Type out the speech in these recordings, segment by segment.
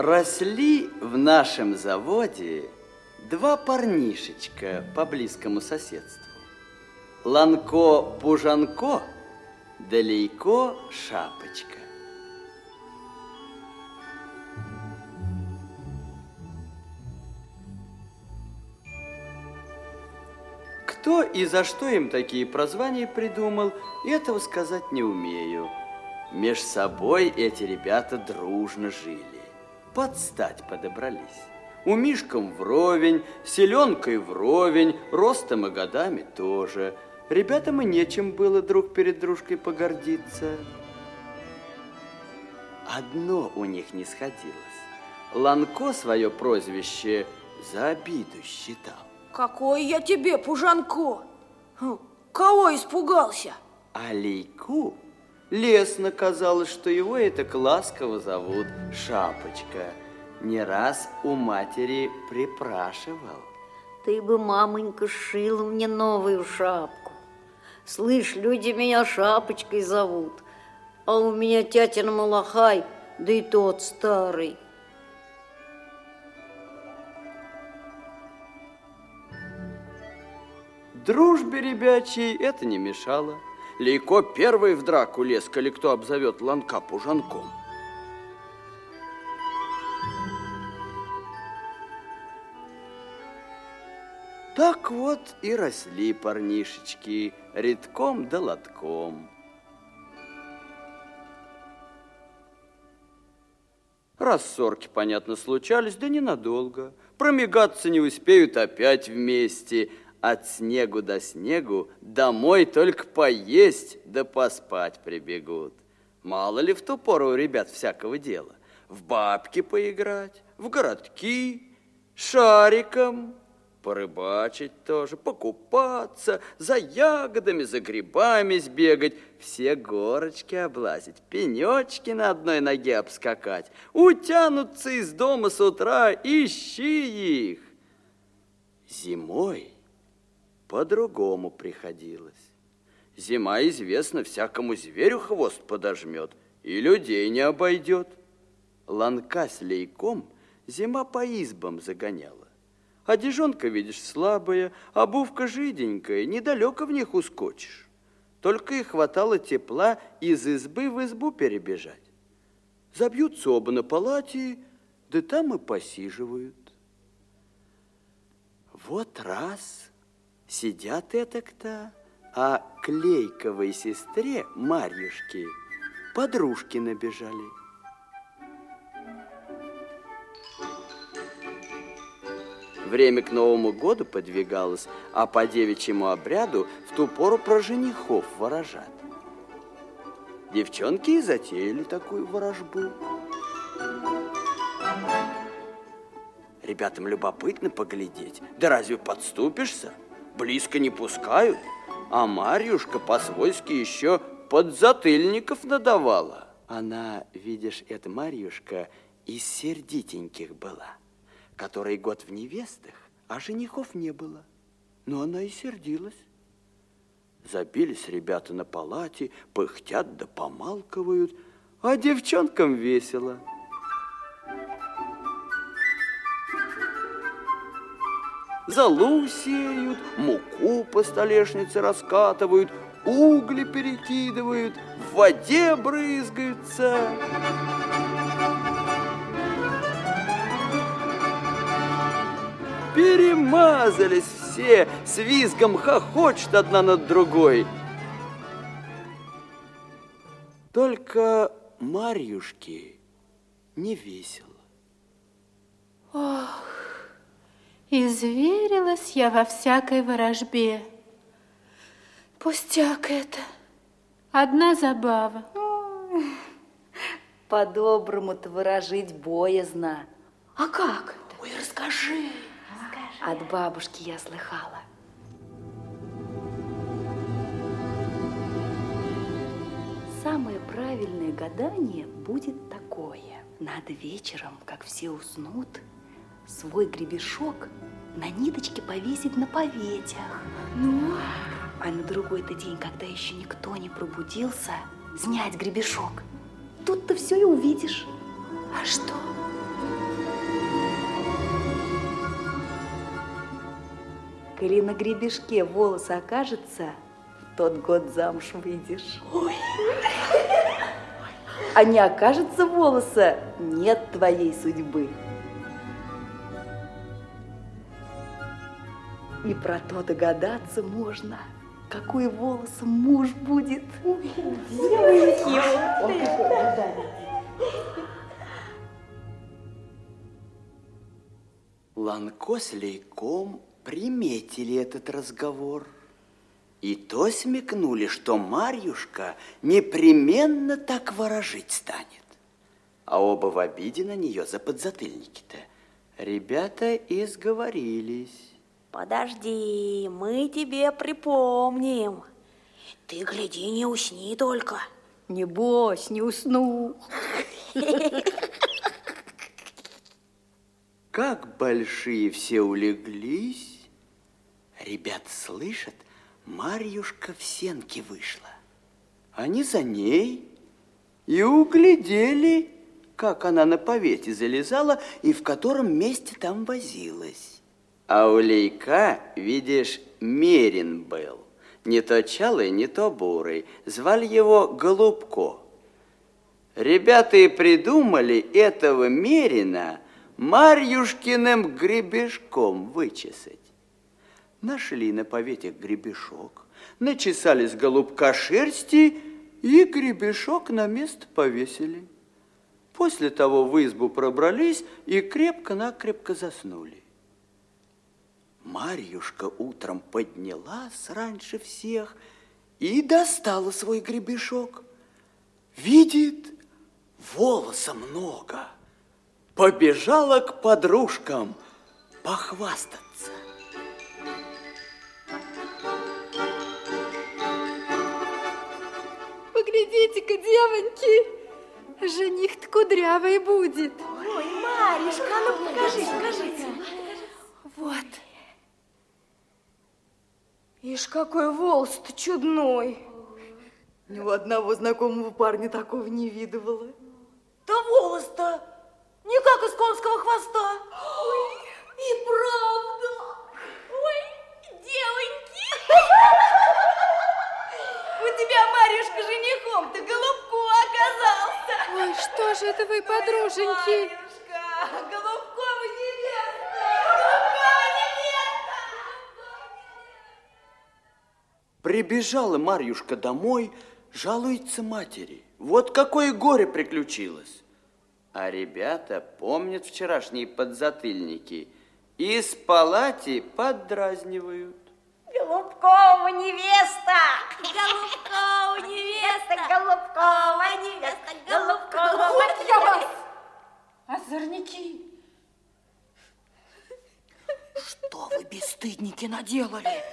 Росли в нашем заводе два парнишечка по близкому соседству. Ланко-пужанко, Далейко-шапочка. Кто и за что им такие прозвания придумал, этого сказать не умею. Меж собой эти ребята дружно жили. Под стать подобрались. У Мишкам вровень, селенкой вровень, ростом и годами тоже. Ребятам и нечем было друг перед дружкой погордиться. Одно у них не сходилось. Ланко свое прозвище за обиду считал. Какой я тебе, Пужанко? Хм, кого испугался? А Лейку лестно казалось, что его это ласково зовут Шапочка. Не раз у матери припрашивал. Ты бы, мамонька, шила мне новую шапку. Слышь, люди меня Шапочкой зовут, а у меня тятин Малахай, да и тот старый. Дружбе ребячей это не мешало. Лейко первый в драку лез, коли кто обзовет ланка пужанком. Так вот и росли парнишечки редком да лотком. Рассорки, понятно, случались, да ненадолго. Промигаться не успеют опять вместе – от снегу до снегу домой только поесть да поспать прибегут. Мало ли в ту пору у ребят всякого дела. В бабки поиграть, в городки, шариком, порыбачить тоже, покупаться, за ягодами, за грибами сбегать, все горочки облазить, пенечки на одной ноге обскакать, утянуться из дома с утра, ищи их. Зимой по-другому приходилось. Зима, известно, всякому зверю хвост подожмет и людей не обойдет. Ланка с лейком зима по избам загоняла. Одежонка, видишь, слабая, обувка жиденькая, недалеко в них ускочишь. Только и хватало тепла из избы в избу перебежать. Забьются оба на палате, да там и посиживают. Вот раз Сидят это-то, а к Лейковой сестре Марьюшке подружки набежали. Время к Новому году подвигалось, а по девичьему обряду в ту пору про женихов ворожат. Девчонки и затеяли такую ворожбу. Ребятам любопытно поглядеть. Да разве подступишься? Близко не пускают, а Марьюшка по-свойски еще подзатыльников надавала. Она, видишь, эта Марьюшка из сердитеньких была, который год в невестах, а женихов не было. Но она и сердилась. Забились ребята на палате, пыхтят да помалковают, а девчонкам весело – золу сеют, муку по столешнице раскатывают, угли перекидывают, в воде брызгаются. Перемазались все, с визгом хохочет одна над другой. Только Марьюшке не весело. Ох, Изверилась я во всякой ворожбе. Пустяк это. Одна забава. По-доброму-то выражить боязно. А как это? Ой, расскажи. расскажи. От бабушки я слыхала. Самое правильное гадание будет такое. Надо вечером, как все уснут, свой гребешок на ниточке повесить на поветях. Ну? А на другой-то день, когда еще никто не пробудился, снять гребешок. Тут-то все и увидишь. А что? Коли на гребешке волосы окажется, в тот год замуж выйдешь. Ой. А не окажется волоса, нет твоей судьбы. И про то догадаться можно, какой волосом муж будет. Ой, Ланко с Лейком приметили этот разговор. И то смекнули, что Марьюшка непременно так ворожить станет. А оба в обиде на нее за подзатыльники-то. Ребята изговорились. Подожди, мы тебе припомним. Ты гляди, не усни только. Небось, не усну. Как большие все улеглись, ребят слышат, Марьюшка в сенке вышла. Они за ней и углядели, как она на повете залезала и в котором месте там возилась. А у Лейка, видишь, мерин был. Не то чалый, не то бурый. Звали его Голубко. Ребята и придумали этого мерина Марьюшкиным гребешком вычесать. Нашли на повете гребешок, начесали с голубка шерсти и гребешок на место повесили. После того в избу пробрались и крепко-накрепко заснули. Марьюшка утром поднялась раньше всех и достала свой гребешок. Видит, волоса много. Побежала к подружкам похвастаться. Поглядите-ка, девоньки, жених-то кудрявый будет. Ой, Маришка, а ну покажи, покажите. Вот. Ишь, какой волос-то чудной. Ни у одного знакомого парня такого не видывала. Да волос-то не как из конского хвоста. Ой, и правда. Ой, девоньки. У тебя, Марюшка, женихом-то голубку оказался. Ой, что же это вы, подруженьки? Марюшка, голубкова Прибежала Марьюшка домой, жалуется матери. Вот какое горе приключилось. А ребята помнят вчерашние подзатыльники и с палати поддразнивают. Голубкова невеста! Голубкова невеста! Голубкова невеста! Голубкова Вот я вас! Озорники! Что вы, бесстыдники, наделали?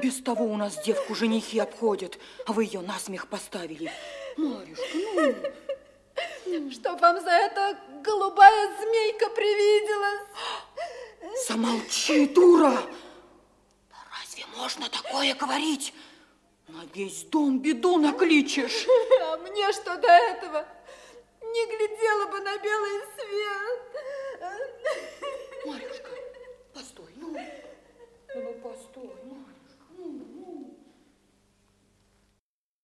Без того у нас девку женихи обходят, а вы ее насмех поставили. Марюшка, ну... Что вам за это голубая змейка привиделась? Замолчи, дура! Разве можно такое говорить? На весь дом беду накличешь. А мне что до этого? Не глядела бы на белый свет. Марюшка, постой, ну. Ну, постой, ну. Hmm.